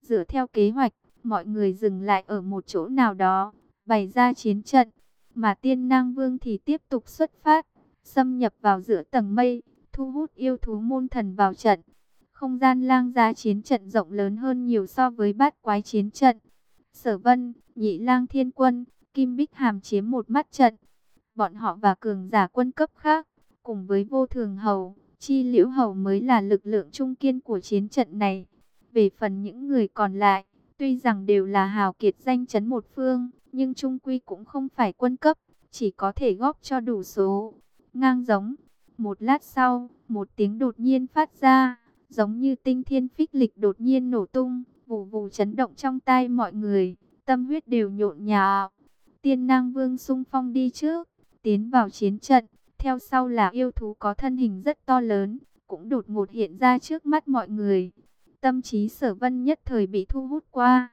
Dựa theo kế hoạch, mọi người dừng lại ở một chỗ nào đó, bày ra chiến trận. Mà tiên nang vương thì tiếp tục xuất phát, xâm nhập vào giữa tầng mây, thu hút yêu thú môn thần vào trận. Không gian lang gia chiến trận rộng lớn hơn nhiều so với bát quái chiến trận. Sở Vân, Nhị Lang Thiên Quân, Kim Bích Hàm chiếm một mắt trận. Bọn họ và cường giả quân cấp khác, cùng với vô thường hầu, chi liễu hầu mới là lực lượng trung kiên của chiến trận này. Về phần những người còn lại, tuy rằng đều là hào kiệt danh chấn một phương, nhưng trung quy cũng không phải quân cấp, chỉ có thể góp cho đủ số. Ngang giống, một lát sau, một tiếng đột nhiên phát ra giống như tinh thiên phích lịch đột nhiên nổ tung, vù vù chấn động trong tai mọi người, tâm huyết đều nhộn nhạo. Tiên Nang Vương sung phong đi trước, tiến vào chiến trận, theo sau là yêu thú có thân hình rất to lớn, cũng đột ngột hiện ra trước mắt mọi người. Tâm trí sở vân nhất thời bị thu hút qua,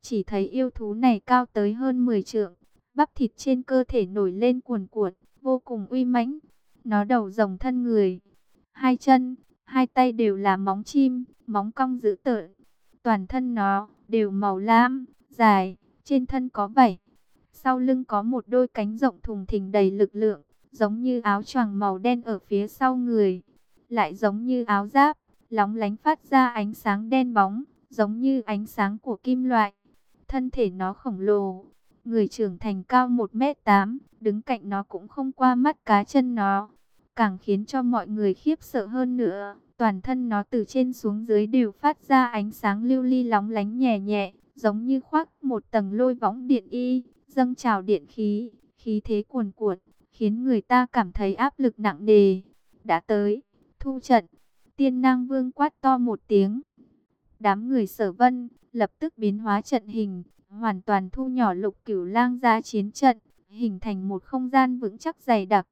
chỉ thấy yêu thú này cao tới hơn 10 trượng, bắp thịt trên cơ thể nổi lên cuồn cuộn, vô cùng uy mãnh. Nó đầu rồng thân người, hai chân, Hai tay đều là móng chim, móng cong dữ tợn. Toàn thân nó đều màu lam, dài, trên thân có vảy. Sau lưng có một đôi cánh rộng thùng thình đầy lực lượng, giống như áo choàng màu đen ở phía sau người. Lại giống như áo giáp, lóng lánh phát ra ánh sáng đen bóng, giống như ánh sáng của kim loại. Thân thể nó khổng lồ, người trưởng thành cao 1m8, đứng cạnh nó cũng không qua mắt cá chân nó càng khiến cho mọi người khiếp sợ hơn nữa. Toàn thân nó từ trên xuống dưới đều phát ra ánh sáng lưu ly lóng lánh nhẹ nhẹ, giống như khoác một tầng lôi võng điện y, dâng trào điện khí, khí thế cuồn cuộn, khiến người ta cảm thấy áp lực nặng nề. Đã tới, thu trận, tiên năng vương quát to một tiếng. Đám người sở vân, lập tức biến hóa trận hình, hoàn toàn thu nhỏ lục cửu lang ra chiến trận, hình thành một không gian vững chắc dày đặc.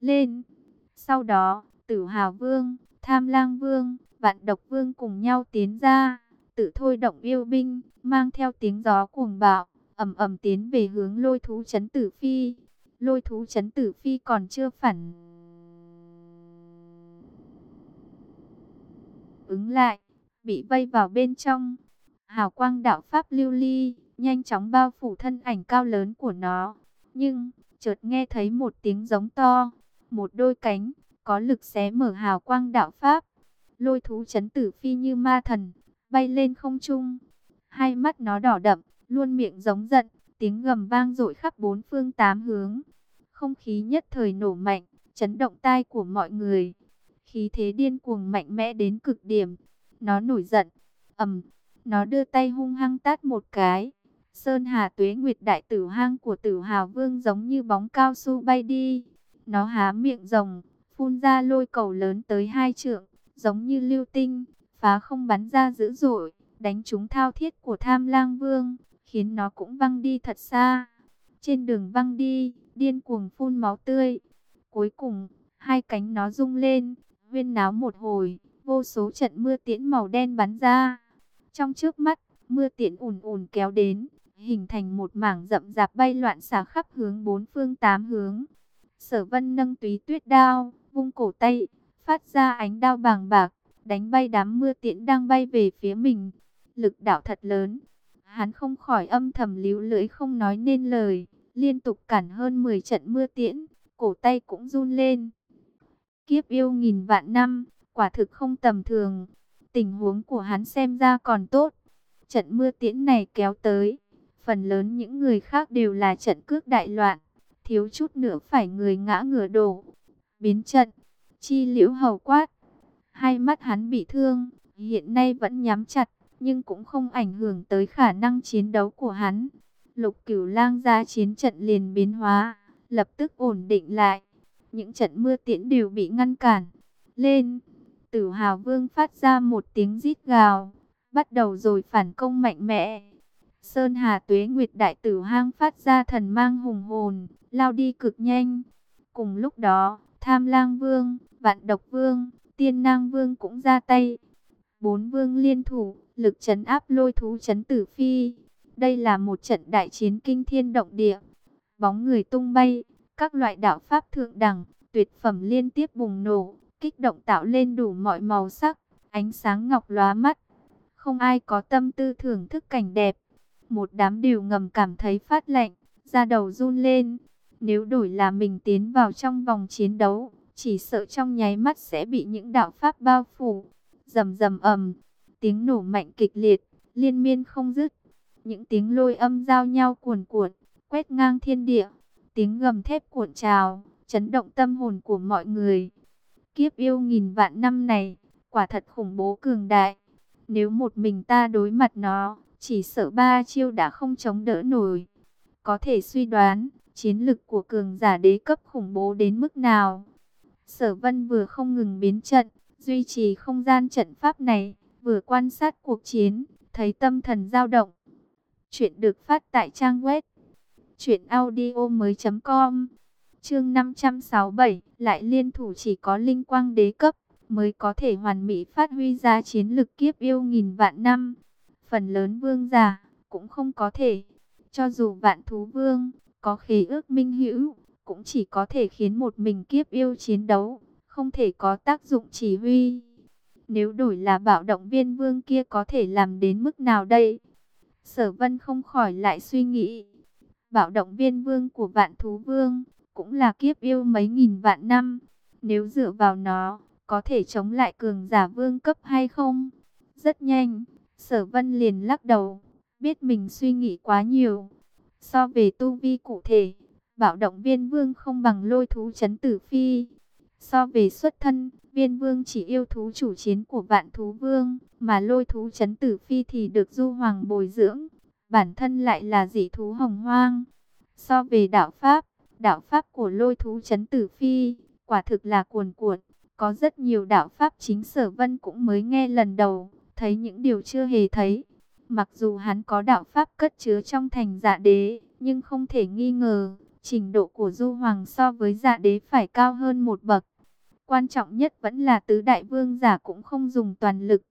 Lên! Sau đó, tử hào vương, tham lang vương, vạn độc vương cùng nhau tiến ra, tự thôi động yêu binh, mang theo tiếng gió cuồng bạo, ầm ầm tiến về hướng lôi thú chấn tử phi. Lôi thú chấn tử phi còn chưa phản ứng lại, bị vây vào bên trong. Hào quang đạo pháp lưu ly, nhanh chóng bao phủ thân ảnh cao lớn của nó. Nhưng, chợt nghe thấy một tiếng giống to, một đôi cánh, có lực xé mở hào quang đạo pháp. Lôi thú chấn tử phi như ma thần, bay lên không trung. Hai mắt nó đỏ đậm, luôn miệng giống giận, tiếng gầm vang dội khắp bốn phương tám hướng. Không khí nhất thời nổ mạnh, chấn động tai của mọi người. Khí thế điên cuồng mạnh mẽ đến cực điểm. Nó nổi giận, ầm, nó đưa tay hung hăng tát một cái. Sơn Hà Tuế Nguyệt đại tử hang của Tử Hào Vương giống như bóng cao su bay đi. Nó há miệng rồng, phun ra lôi cầu lớn tới hai trượng, giống như lưu tinh, phá không bắn ra dữ dội, đánh trúng thao thiết của Tham Lang Vương, khiến nó cũng văng đi thật xa. Trên đường văng đi, điên cuồng phun máu tươi. Cuối cùng, hai cánh nó rung lên, huyên náo một hồi, vô số trận mưa tiễn màu đen bắn ra. Trong trước mắt, mưa tiễn ùn ùn kéo đến, hình thành một mảng rậm rạp bay loạn xả khắp hướng bốn phương tám hướng. Sở vân nâng túy tuyết đao, vung cổ tay, phát ra ánh đao bàng bạc, đánh bay đám mưa tiễn đang bay về phía mình. Lực đạo thật lớn, hắn không khỏi âm thầm líu lưỡi không nói nên lời, liên tục cản hơn 10 trận mưa tiễn, cổ tay cũng run lên. Kiếp yêu nghìn vạn năm, quả thực không tầm thường, tình huống của hắn xem ra còn tốt. Trận mưa tiễn này kéo tới, phần lớn những người khác đều là trận cước đại loạn, thiếu chút nữa phải người ngã ngửa đổ. Biến trận, chi liễu hầu quát, hai mắt hắn bị thương, hiện nay vẫn nhắm chặt, nhưng cũng không ảnh hưởng tới khả năng chiến đấu của hắn. Lục cửu lang ra chiến trận liền biến hóa, lập tức ổn định lại. Những trận mưa tiễn đều bị ngăn cản. Lên, tử hào vương phát ra một tiếng rít gào, bắt đầu rồi phản công mạnh mẽ. Sơn Hà Tuế Nguyệt Đại Tử Hang phát ra thần mang hùng hồn, lao đi cực nhanh. Cùng lúc đó, Tham Lang Vương, Vạn Độc Vương, Tiên Nang Vương cũng ra tay. Bốn vương liên thủ, lực chấn áp lôi thú chấn tử phi. Đây là một trận đại chiến kinh thiên động địa. Bóng người tung bay, các loại đạo pháp thượng đẳng, tuyệt phẩm liên tiếp bùng nổ, kích động tạo lên đủ mọi màu sắc, ánh sáng ngọc lóa mắt. Không ai có tâm tư thưởng thức cảnh đẹp. Một đám đều ngầm cảm thấy phát lạnh, da đầu run lên. Nếu đổi là mình tiến vào trong vòng chiến đấu, chỉ sợ trong nháy mắt sẽ bị những đạo pháp bao phủ. Rầm rầm ầm, tiếng nổ mạnh kịch liệt, liên miên không dứt. Những tiếng lôi âm giao nhau cuồn cuộn, quét ngang thiên địa. Tiếng gầm thép cuộn trào, chấn động tâm hồn của mọi người. Kiếp yêu nghìn vạn năm này, quả thật khủng bố cường đại. Nếu một mình ta đối mặt nó, chỉ sợ ba chiêu đã không chống đỡ nổi. Có thể suy đoán, chiến lực của cường giả đế cấp khủng bố đến mức nào. Sở vân vừa không ngừng biến trận, duy trì không gian trận pháp này, vừa quan sát cuộc chiến, thấy tâm thần dao động. Chuyện được phát tại trang web truyệnaudiomoi.com. Chương 567, lại liên thủ chỉ có linh quang đế cấp mới có thể hoàn mỹ phát huy ra chiến lực kiếp yêu nghìn vạn năm. Phần lớn vương giả cũng không có thể, cho dù vạn thú vương có khí ước minh hữu, cũng chỉ có thể khiến một mình kiếp yêu chiến đấu, không thể có tác dụng chỉ huy. Nếu đổi là bạo động viên vương kia có thể làm đến mức nào đây? Sở vân không khỏi lại suy nghĩ. Bạo động viên vương của vạn thú vương, cũng là kiếp yêu mấy nghìn vạn năm. Nếu dựa vào nó, có thể chống lại cường giả vương cấp hay không? Rất nhanh, sở vân liền lắc đầu, biết mình suy nghĩ quá nhiều. So về tu vi cụ thể, bạo động viên vương không bằng lôi thú chấn tử phi. So về xuất thân, viên vương chỉ yêu thú chủ chiến của vạn thú vương, mà lôi thú chấn tử phi thì được du hoàng bồi dưỡng. Bản thân lại là dị thú hồng hoang. So về đạo Pháp, đạo Pháp của lôi thú chấn tử phi, quả thực là cuồn cuộn. Có rất nhiều đạo Pháp chính sở vân cũng mới nghe lần đầu, thấy những điều chưa hề thấy. Mặc dù hắn có đạo pháp cất chứa trong thành dạ đế, nhưng không thể nghi ngờ, trình độ của Du Hoàng so với dạ đế phải cao hơn một bậc. Quan trọng nhất vẫn là tứ đại vương giả cũng không dùng toàn lực.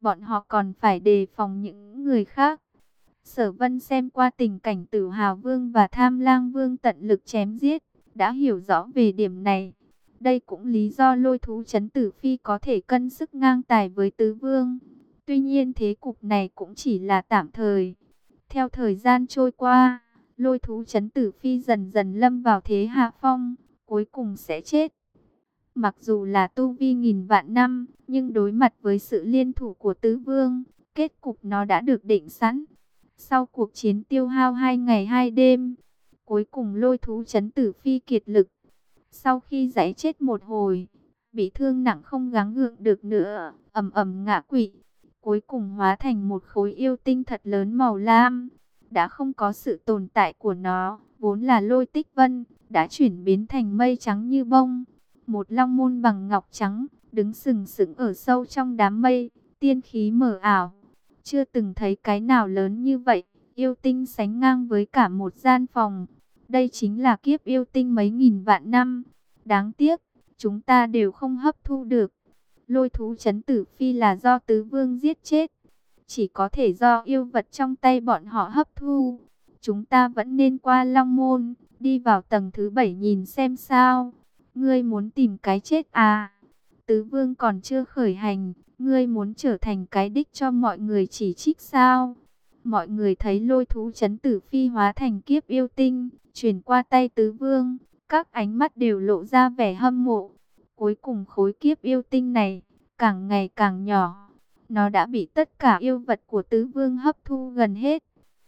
Bọn họ còn phải đề phòng những người khác. Sở vân xem qua tình cảnh tử hào vương và tham lang vương tận lực chém giết, đã hiểu rõ về điểm này. Đây cũng lý do lôi thú chấn tử phi có thể cân sức ngang tài với tứ vương. Tuy nhiên thế cục này cũng chỉ là tạm thời. Theo thời gian trôi qua, lôi thú chấn tử phi dần dần lâm vào thế hạ phong, cuối cùng sẽ chết. Mặc dù là tu vi nghìn vạn năm, nhưng đối mặt với sự liên thủ của tứ vương, kết cục nó đã được định sẵn. Sau cuộc chiến tiêu hao hai ngày hai đêm, cuối cùng lôi thú chấn tử phi kiệt lực. Sau khi giải chết một hồi, bị thương nặng không gắng gượng được nữa, ầm ầm ngã quỵ. Cuối cùng hóa thành một khối yêu tinh thật lớn màu lam. Đã không có sự tồn tại của nó, vốn là lôi tích vân, đã chuyển biến thành mây trắng như bông. Một long môn bằng ngọc trắng, đứng sừng sững ở sâu trong đám mây, tiên khí mờ ảo. Chưa từng thấy cái nào lớn như vậy, yêu tinh sánh ngang với cả một gian phòng. Đây chính là kiếp yêu tinh mấy nghìn vạn năm. Đáng tiếc, chúng ta đều không hấp thu được. Lôi thú chấn tử phi là do tứ vương giết chết. Chỉ có thể do yêu vật trong tay bọn họ hấp thu. Chúng ta vẫn nên qua Long Môn, đi vào tầng thứ bảy nhìn xem sao. Ngươi muốn tìm cái chết à? Tứ vương còn chưa khởi hành, ngươi muốn trở thành cái đích cho mọi người chỉ trích sao? Mọi người thấy lôi thú chấn tử phi hóa thành kiếp yêu tinh, chuyển qua tay tứ vương, các ánh mắt đều lộ ra vẻ hâm mộ. Cuối cùng khối kiếp yêu tinh này, càng ngày càng nhỏ. Nó đã bị tất cả yêu vật của tứ vương hấp thu gần hết.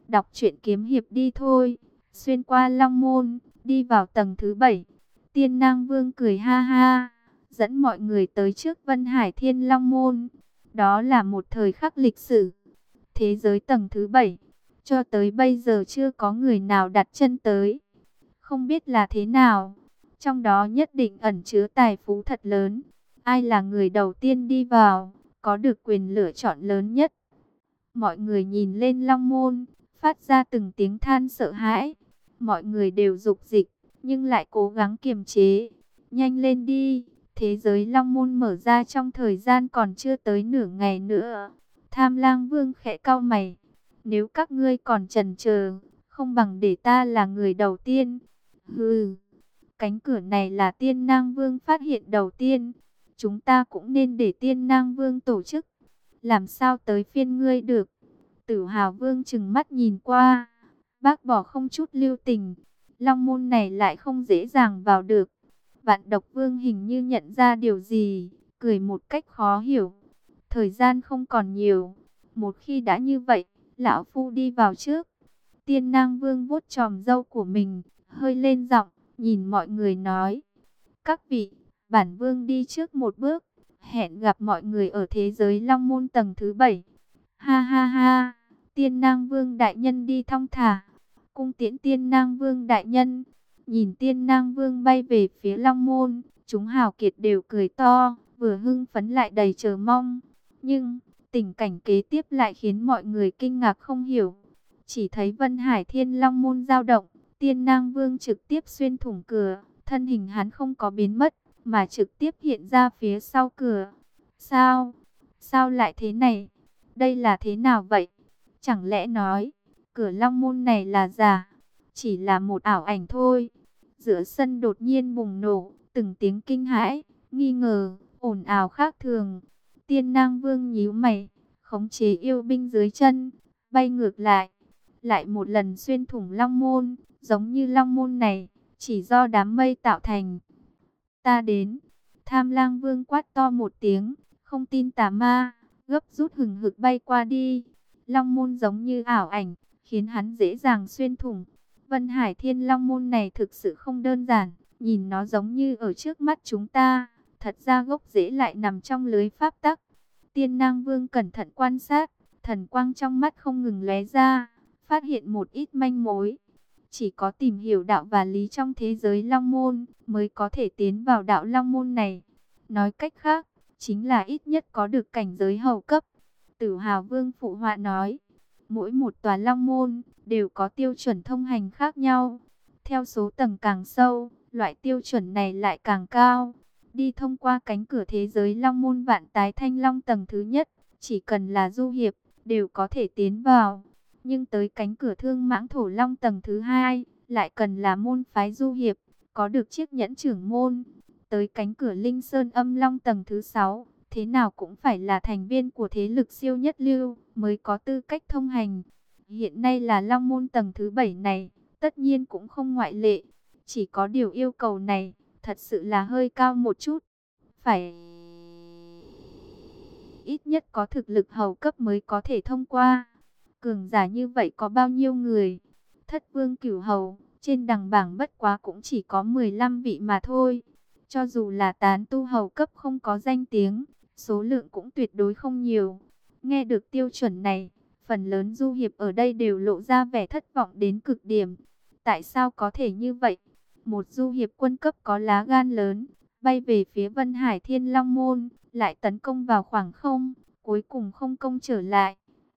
Đọc truyện kiếm hiệp đi thôi. Xuyên qua long môn, đi vào tầng thứ bảy. Tiên nang vương cười ha ha, dẫn mọi người tới trước Vân Hải Thiên Long Môn. Đó là một thời khắc lịch sử. Thế giới tầng thứ bảy, cho tới bây giờ chưa có người nào đặt chân tới. Không biết là thế nào, trong đó nhất định ẩn chứa tài phú thật lớn. Ai là người đầu tiên đi vào, có được quyền lựa chọn lớn nhất. Mọi người nhìn lên long môn, phát ra từng tiếng than sợ hãi. Mọi người đều dục dịch, nhưng lại cố gắng kiềm chế. Nhanh lên đi, thế giới long môn mở ra trong thời gian còn chưa tới nửa ngày nữa. Tham lang vương khẽ cau mày. Nếu các ngươi còn chần chờ, không bằng để ta là người đầu tiên. Hừ, cánh cửa này là tiên nang vương phát hiện đầu tiên. Chúng ta cũng nên để tiên nang vương tổ chức. Làm sao tới phiên ngươi được? Tử hào vương chừng mắt nhìn qua. Bác bỏ không chút lưu tình. Long môn này lại không dễ dàng vào được. Vạn độc vương hình như nhận ra điều gì. Cười một cách khó hiểu. Thời gian không còn nhiều. Một khi đã như vậy, lão phu đi vào trước. Tiên nang vương vuốt tròm dâu của mình, hơi lên giọng, nhìn mọi người nói. Các vị, bản vương đi trước một bước, hẹn gặp mọi người ở thế giới long môn tầng thứ bảy. Ha ha ha, tiên nang vương đại nhân đi thong thả. Cung tiễn tiên nang vương đại nhân, nhìn tiên nang vương bay về phía long môn, chúng hào kiệt đều cười to, vừa hưng phấn lại đầy chờ mong. Nhưng, tình cảnh kế tiếp lại khiến mọi người kinh ngạc không hiểu. Chỉ thấy Vân Hải Thiên Long môn dao động, Tiên Nang Vương trực tiếp xuyên thủng cửa, thân hình hắn không có biến mất, mà trực tiếp hiện ra phía sau cửa. Sao? Sao lại thế này? Đây là thế nào vậy? Chẳng lẽ nói, cửa long môn này là giả, chỉ là một ảo ảnh thôi. Giữa sân đột nhiên bùng nổ, từng tiếng kinh hãi, nghi ngờ, ồn ào khác thường. Tiên Nang Vương nhíu mày, khống chế yêu binh dưới chân, bay ngược lại, lại một lần xuyên thủng long môn, giống như long môn này, chỉ do đám mây tạo thành. Ta đến, tham lang vương quát to một tiếng, không tin tà ma, gấp rút hừng hực bay qua đi. Long môn giống như ảo ảnh, khiến hắn dễ dàng xuyên thủng. Vân Hải Thiên Long môn này thực sự không đơn giản, nhìn nó giống như ở trước mắt chúng ta, thật ra gốc rễ lại nằm trong lưới pháp tắc. Tiên Nang Vương cẩn thận quan sát, thần quang trong mắt không ngừng lóe ra, phát hiện một ít manh mối. Chỉ có tìm hiểu đạo và lý trong thế giới Long Môn mới có thể tiến vào đạo Long Môn này. Nói cách khác, chính là ít nhất có được cảnh giới hầu cấp. Tử Hào Vương phụ họa nói, Mỗi một tòa long môn đều có tiêu chuẩn thông hành khác nhau. Theo số tầng càng sâu, loại tiêu chuẩn này lại càng cao. Đi thông qua cánh cửa thế giới long môn vạn tái thanh long tầng thứ nhất, chỉ cần là du hiệp, đều có thể tiến vào. Nhưng tới cánh cửa thương mãng thổ long tầng thứ hai, lại cần là môn phái du hiệp, có được chiếc nhẫn trưởng môn. Tới cánh cửa linh sơn âm long tầng thứ sáu, thế nào cũng phải là thành viên của thế lực siêu nhất lưu, mới có tư cách thông hành. Hiện nay là long môn tầng thứ bảy này, tất nhiên cũng không ngoại lệ. Chỉ có điều yêu cầu này, thật sự là hơi cao một chút. Phải ít nhất có thực lực hầu cấp mới có thể thông qua. Cường giả như vậy có bao nhiêu người? Thất vương cửu hầu, trên đằng bảng bất quá cũng chỉ có 15 vị mà thôi. Cho dù là tán tu hầu cấp không có danh tiếng, số lượng cũng tuyệt đối không nhiều. Nghe được tiêu chuẩn này, phần lớn du hiệp ở đây đều lộ ra vẻ thất vọng đến cực điểm. Tại sao có thể như vậy? Một du hiệp quân cấp có lá gan lớn, bay về phía Vân Hải Thiên Long Môn, lại tấn công vào khoảng không, cuối cùng không công trở lại.